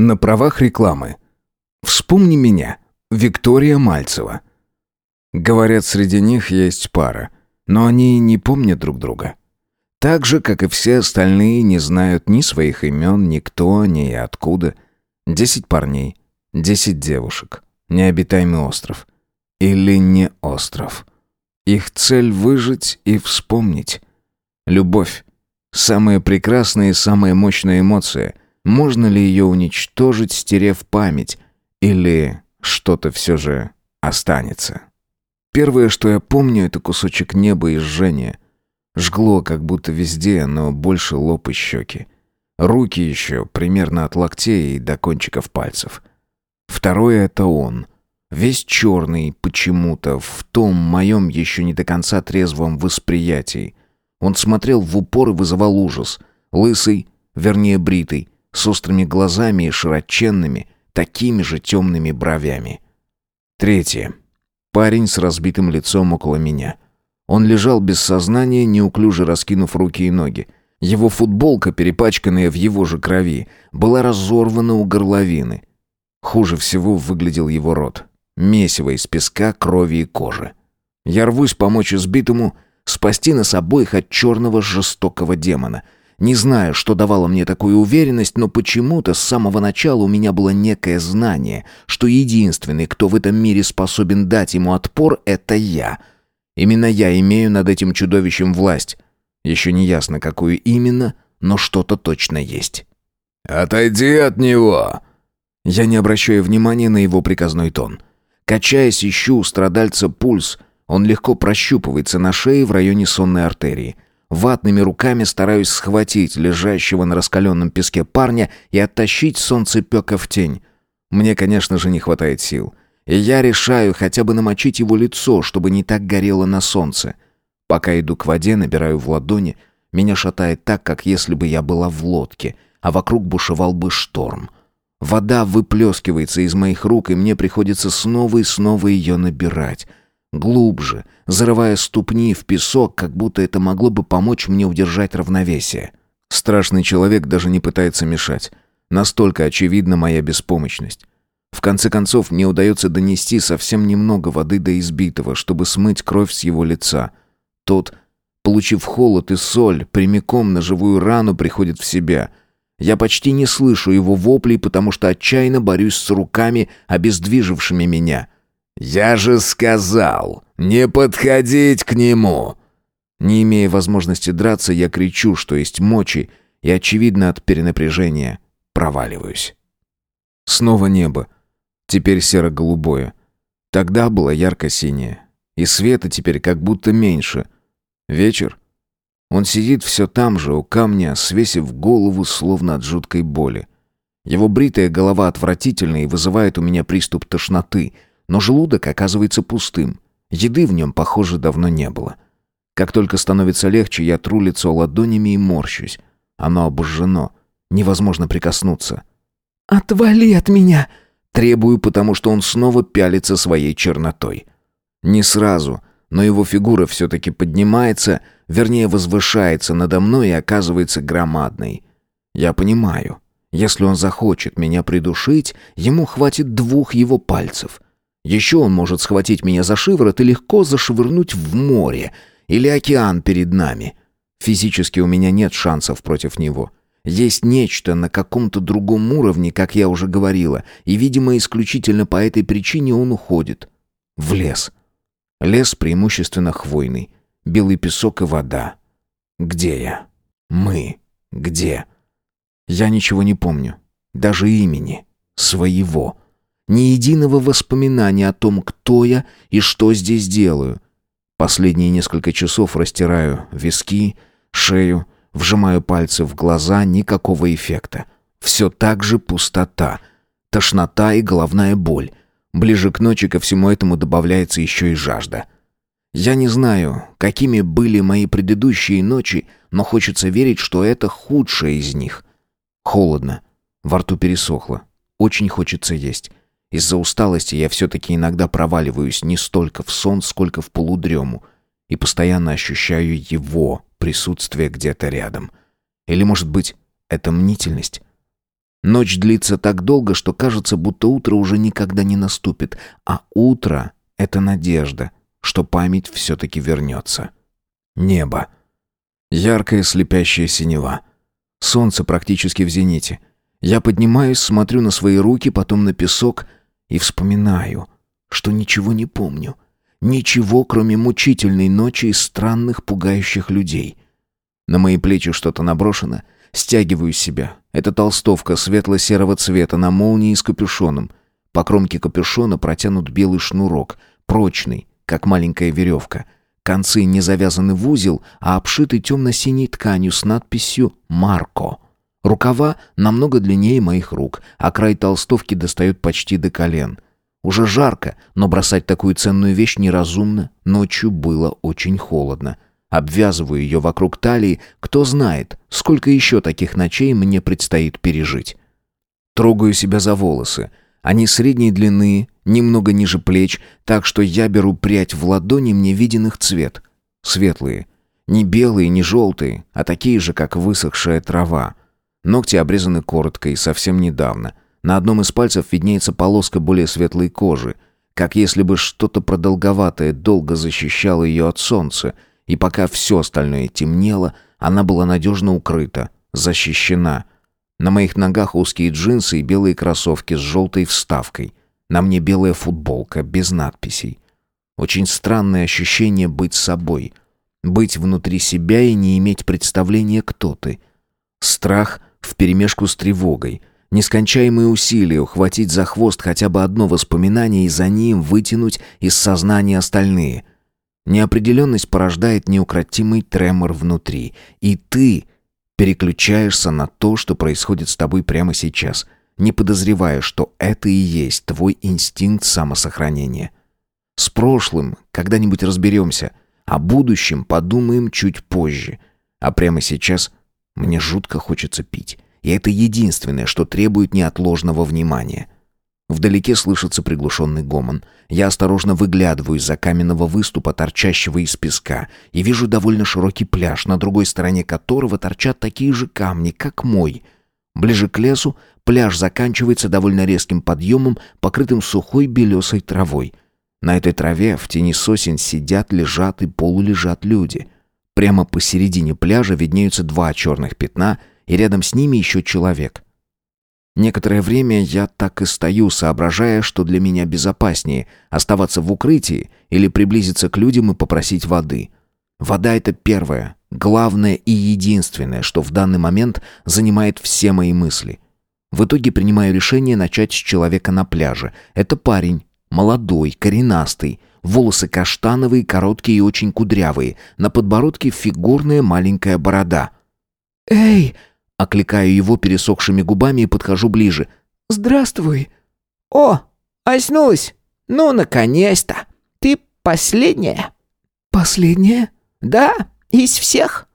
На правах рекламы. Вспомни меня. Виктория Мальцева. Говорят, среди них есть пара, но они не помнят друг друга. Так же, как и все остальные, не знают ни своих имен, ни кто, ни откуда. Десять парней, десять девушек. Необитаемый остров. Или не остров. Их цель — выжить и вспомнить. Любовь. Самая прекрасная и самая мощная эмоция. Можно ли ее уничтожить, стерев память? Или что-то все же останется? Первое, что я помню, это кусочек неба и жжение. Жгло как будто везде, но больше лоб и щеки. Руки еще, примерно от локтей и до кончиков пальцев. Второе — это он. Весь черный почему-то, в том моем еще не до конца трезвом восприятии. Он смотрел в упор и вызывал ужас. Лысый, вернее бритый, с острыми глазами и широченными, такими же темными бровями. Третье. Парень с разбитым лицом около меня. Он лежал без сознания, неуклюже раскинув руки и ноги. Его футболка, перепачканная в его же крови, была разорвана у горловины. Хуже всего выглядел его рот. Месиво из песка, крови и кожи. Я рвусь помочь избитому, спасти нас обоих от черного жестокого демона. Не знаю, что давало мне такую уверенность, но почему-то с самого начала у меня было некое знание, что единственный, кто в этом мире способен дать ему отпор, это я. Именно я имею над этим чудовищем власть. Еще не ясно, какую именно, но что-то точно есть. «Отойди от него!» Я не обращаю внимания на его приказной тон. Качаясь, ищу у страдальца пульс. Он легко прощупывается на шее в районе сонной артерии. Ватными руками стараюсь схватить лежащего на раскаленном песке парня и оттащить солнцепека в тень. Мне, конечно же, не хватает сил. И я решаю хотя бы намочить его лицо, чтобы не так горело на солнце. Пока иду к воде, набираю в ладони. Меня шатает так, как если бы я была в лодке, а вокруг бушевал бы шторм. Вода выплескивается из моих рук, и мне приходится снова и снова ее набирать. Глубже, зарывая ступни в песок, как будто это могло бы помочь мне удержать равновесие. Страшный человек даже не пытается мешать. Настолько очевидна моя беспомощность. В конце концов, мне удается донести совсем немного воды до избитого, чтобы смыть кровь с его лица. Тот, получив холод и соль, прямиком на живую рану приходит в себя — я почти не слышу его воплей, потому что отчаянно борюсь с руками, обездвижившими меня. «Я же сказал, не подходить к нему!» Не имея возможности драться, я кричу, что есть мочи, и, очевидно, от перенапряжения проваливаюсь. Снова небо. Теперь серо-голубое. Тогда было ярко-синее. И света теперь как будто меньше. Вечер. Он сидит все там же, у камня, свесив голову, словно от жуткой боли. Его бритая голова отвратительна и вызывает у меня приступ тошноты, но желудок оказывается пустым. Еды в нем, похоже, давно не было. Как только становится легче, я тру лицо ладонями и морщусь. Оно обожжено. Невозможно прикоснуться. «Отвали от меня!» Требую, потому что он снова пялится своей чернотой. Не сразу, но его фигура все-таки поднимается, вернее возвышается надо мной и оказывается громадной. Я понимаю, если он захочет меня придушить, ему хватит двух его пальцев. Еще он может схватить меня за шиворот и легко зашвырнуть в море или океан перед нами. Физически у меня нет шансов против него. Есть нечто на каком-то другом уровне, как я уже говорила, и, видимо, исключительно по этой причине он уходит. В лес. Лес преимущественно хвойный. Белый песок и вода. Где я? Мы. Где? Я ничего не помню. Даже имени. Своего. Ни единого воспоминания о том, кто я и что здесь делаю. Последние несколько часов растираю виски, шею, вжимаю пальцы в глаза, никакого эффекта. Все так же пустота, тошнота и головная боль. Ближе к ночи ко всему этому добавляется еще и жажда. Я не знаю, какими были мои предыдущие ночи, но хочется верить, что это худшая из них. Холодно. Во рту пересохло. Очень хочется есть. Из-за усталости я все-таки иногда проваливаюсь не столько в сон, сколько в полудрему. И постоянно ощущаю его присутствие где-то рядом. Или, может быть, это мнительность? Ночь длится так долго, что кажется, будто утро уже никогда не наступит, а утро — это надежда, что память все-таки вернется. Небо. Яркая слепящая синева. Солнце практически в зените. Я поднимаюсь, смотрю на свои руки, потом на песок и вспоминаю, что ничего не помню. Ничего, кроме мучительной ночи и странных пугающих людей. На мои плечи что-то наброшено. Стягиваю себя. Это толстовка светло-серого цвета на молнии с капюшоном. По кромке капюшона протянут белый шнурок, прочный, как маленькая веревка. Концы не завязаны в узел, а обшиты темно-синей тканью с надписью «Марко». Рукава намного длиннее моих рук, а край толстовки достает почти до колен. Уже жарко, но бросать такую ценную вещь неразумно. Ночью было очень холодно. Обвязываю ее вокруг талии, кто знает, сколько еще таких ночей мне предстоит пережить. Трогаю себя за волосы. Они средней длины, немного ниже плеч, так что я беру прядь в ладони, мне виден их цвет. Светлые. Не белые, не желтые, а такие же, как высохшая трава. Ногти обрезаны коротко и совсем недавно. На одном из пальцев виднеется полоска более светлой кожи, как если бы что-то продолговатое долго защищало ее от солнца, и пока все остальное темнело, она была надежно укрыта, защищена. На моих ногах узкие джинсы и белые кроссовки с желтой вставкой. На мне белая футболка, без надписей. Очень странное ощущение быть собой. Быть внутри себя и не иметь представления, кто ты. Страх вперемешку с тревогой. Нескончаемые усилия ухватить за хвост хотя бы одно воспоминание и за ним вытянуть из сознания остальные. Неопределенность порождает неукротимый тремор внутри. И ты переключаешься на то, что происходит с тобой прямо сейчас – не подозревая, что это и есть твой инстинкт самосохранения. С прошлым когда-нибудь разберемся, о будущем подумаем чуть позже. А прямо сейчас мне жутко хочется пить. И это единственное, что требует неотложного внимания. Вдалеке слышится приглушенный гомон. Я осторожно выглядываю из-за каменного выступа, торчащего из песка, и вижу довольно широкий пляж, на другой стороне которого торчат такие же камни, как мой. Ближе к лесу Пляж заканчивается довольно резким подъемом, покрытым сухой белесой травой. На этой траве в тени сосен сидят, лежат и полулежат люди. Прямо посередине пляжа виднеются два черных пятна, и рядом с ними еще человек. Некоторое время я так и стою, соображая, что для меня безопаснее – оставаться в укрытии или приблизиться к людям и попросить воды. Вода – это первое, главное и единственное, что в данный момент занимает все мои мысли – в итоге принимаю решение начать с человека на пляже. Это парень, молодой, коренастый, волосы каштановые, короткие и очень кудрявые, на подбородке фигурная маленькая борода. «Эй!» — окликаю его пересохшими губами и подхожу ближе. «Здравствуй!» «О, очнулась! Ну, наконец-то! Ты последняя?» «Последняя?» «Да, из всех».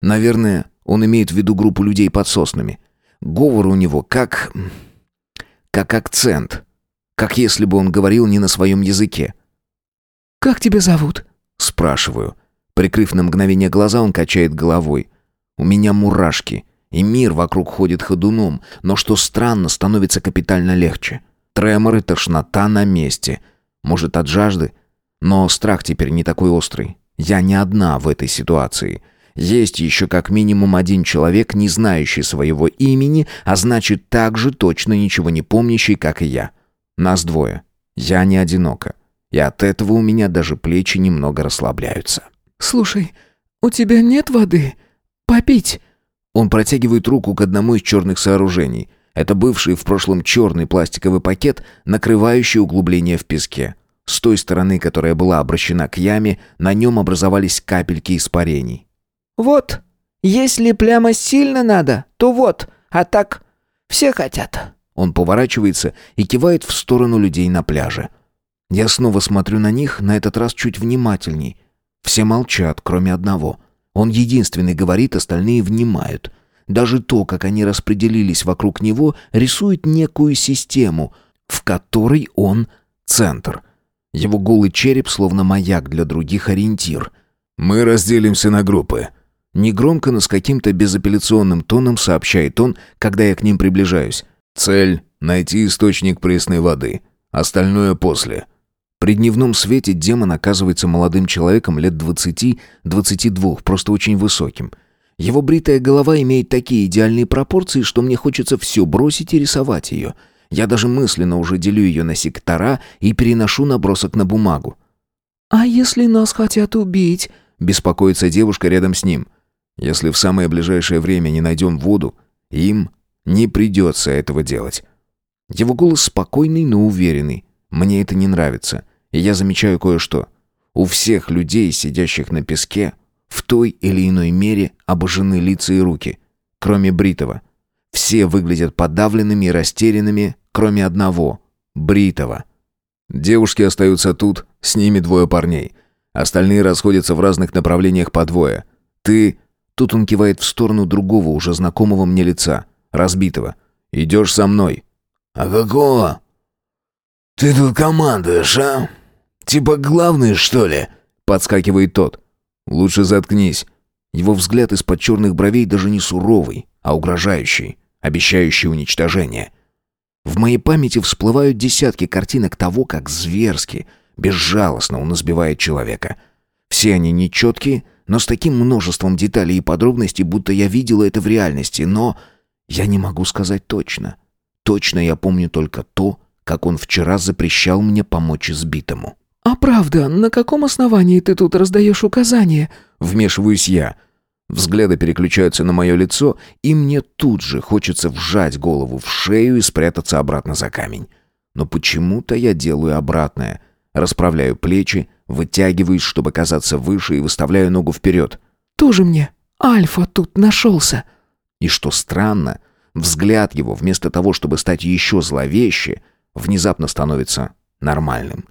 Наверное, он имеет в виду группу людей под соснами. Говор у него как... как акцент. Как если бы он говорил не на своем языке. «Как тебя зовут?» Спрашиваю. Прикрыв на мгновение глаза, он качает головой. «У меня мурашки, и мир вокруг ходит ходуном, но что странно, становится капитально легче. Тремор и тошнота на месте. Может, от жажды? Но страх теперь не такой острый. Я не одна в этой ситуации. Есть еще как минимум один человек, не знающий своего имени, а значит также точно ничего не помнящий, как и я. Нас двое. Я не одинока. И от этого у меня даже плечи немного расслабляются. «Слушай, у тебя нет воды? Попить?» Он протягивает руку к одному из черных сооружений. Это бывший в прошлом черный пластиковый пакет, накрывающий углубление в песке. С той стороны, которая была обращена к яме, на нем образовались капельки испарений. «Вот, если прямо сильно надо, то вот, а так все хотят». Он поворачивается и кивает в сторону людей на пляже. Я снова смотрю на них, на этот раз чуть внимательней. Все молчат, кроме одного. Он единственный говорит, остальные внимают. Даже то, как они распределились вокруг него, рисует некую систему, в которой он центр. Его голый череп, словно маяк для других ориентир. «Мы разделимся на группы. Негромко, но с каким-то безапелляционным тоном сообщает он, когда я к ним приближаюсь. «Цель — найти источник пресной воды. Остальное после». При дневном свете демон оказывается молодым человеком лет двадцати-двадцати двух, просто очень высоким. Его бритая голова имеет такие идеальные пропорции, что мне хочется все бросить и рисовать ее. Я даже мысленно уже делю ее на сектора и переношу набросок на бумагу. «А если нас хотят убить?» — беспокоится девушка рядом с ним. «Если в самое ближайшее время не найдем воду, им не придется этого делать». Его голос спокойный, но уверенный. Мне это не нравится. И я замечаю кое-что. У всех людей, сидящих на песке, в той или иной мере обожжены лица и руки, кроме Бритова. Все выглядят подавленными и растерянными, кроме одного — Бритова. Девушки остаются тут, с ними двое парней. Остальные расходятся в разных направлениях по двое. Ты... Тут он кивает в сторону другого, уже знакомого мне лица, разбитого. «Идешь со мной». «А какого?» «Ты тут командуешь, а? Типа главный, что ли?» Подскакивает тот. «Лучше заткнись». Его взгляд из-под черных бровей даже не суровый, а угрожающий, обещающий уничтожение. В моей памяти всплывают десятки картинок того, как зверски, безжалостно он избивает человека. Все они нечеткие, но с таким множеством деталей и подробностей, будто я видела это в реальности, но я не могу сказать точно. Точно я помню только то, как он вчера запрещал мне помочь избитому. «А правда, на каком основании ты тут раздаешь указания?» Вмешиваюсь я. Взгляды переключаются на мое лицо, и мне тут же хочется вжать голову в шею и спрятаться обратно за камень. Но почему-то я делаю обратное. Расправляю плечи, вытягиваюсь, чтобы казаться выше, и выставляю ногу вперед. «Тоже мне. Альфа тут нашелся». И что странно, взгляд его, вместо того, чтобы стать еще зловеще, внезапно становится нормальным.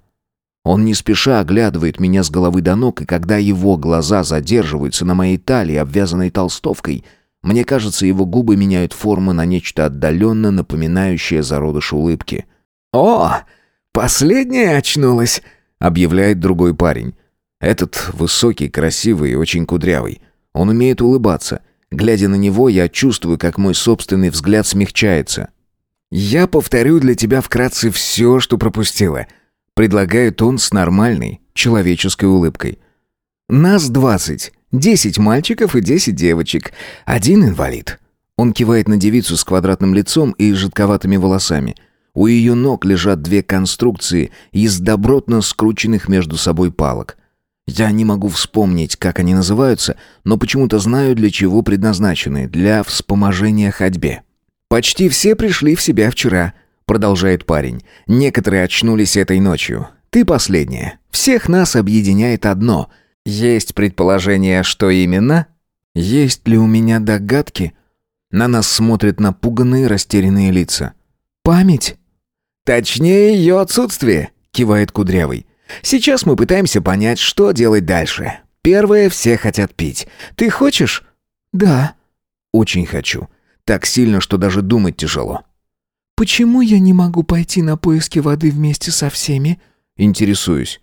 Он не спеша оглядывает меня с головы до ног, и когда его глаза задерживаются на моей талии, обвязанной толстовкой, мне кажется, его губы меняют форму на нечто отдаленно напоминающее зародыш улыбки. «О, последняя очнулась!» — объявляет другой парень. Этот высокий, красивый и очень кудрявый. Он умеет улыбаться. Глядя на него, я чувствую, как мой собственный взгляд смягчается. «Я повторю для тебя вкратце все, что пропустила», — предлагает он с нормальной, человеческой улыбкой. «Нас двадцать. Десять мальчиков и десять девочек. Один инвалид». Он кивает на девицу с квадратным лицом и жидковатыми волосами. У ее ног лежат две конструкции из добротно скрученных между собой палок. Я не могу вспомнить, как они называются, но почему-то знаю, для чего предназначены, для вспоможения ходьбе. «Почти все пришли в себя вчера», — продолжает парень. «Некоторые очнулись этой ночью. Ты последняя. Всех нас объединяет одно. Есть предположение, что именно? Есть ли у меня догадки?» На нас смотрят напуганные, растерянные лица. «Память?» «Точнее, ее отсутствие», — кивает Кудрявый. «Сейчас мы пытаемся понять, что делать дальше. Первое, все хотят пить. Ты хочешь?» «Да». «Очень хочу. Так сильно, что даже думать тяжело. «Почему я не могу пойти на поиски воды вместе со всеми?» Интересуюсь.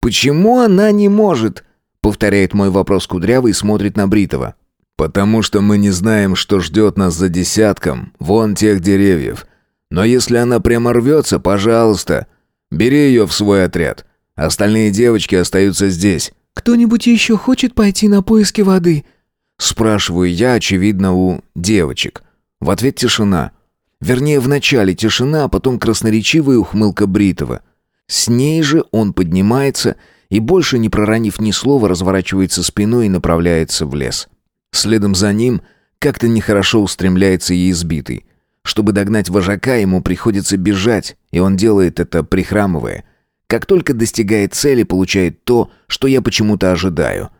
«Почему она не может?» Повторяет мой вопрос Кудрявый и смотрит на Бритова. «Потому что мы не знаем, что ждет нас за десятком, вон тех деревьев. Но если она прямо рвется, пожалуйста, бери ее в свой отряд. Остальные девочки остаются здесь». «Кто-нибудь еще хочет пойти на поиски воды?» Спрашиваю я, очевидно, у девочек. В ответ тишина. Вернее, вначале тишина, а потом красноречивая ухмылка Бритова. С ней же он поднимается и, больше не проронив ни слова, разворачивается спиной и направляется в лес. Следом за ним как-то нехорошо устремляется и избитый. Чтобы догнать вожака, ему приходится бежать, и он делает это прихрамывая. Как только достигает цели, получает то, что я почему-то ожидаю.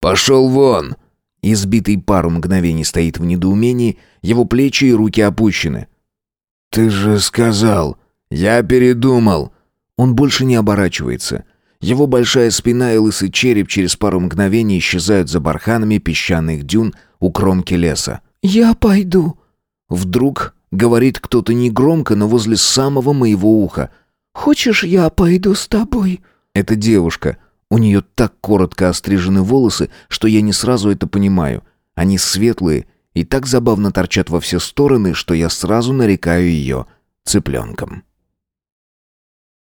«Пошел вон!» Избитый пару мгновений стоит в недоумении, его плечи и руки опущены. «Ты же сказал! Я передумал!» Он больше не оборачивается. Его большая спина и лысый череп через пару мгновений исчезают за барханами песчаных дюн у кромки леса. «Я пойду!» Вдруг говорит кто-то негромко, но возле самого моего уха. «Хочешь, я пойду с тобой?» Это девушка. У нее так коротко острижены волосы, что я не сразу это понимаю. Они светлые и так забавно торчат во все стороны, что я сразу нарекаю ее цыпленком.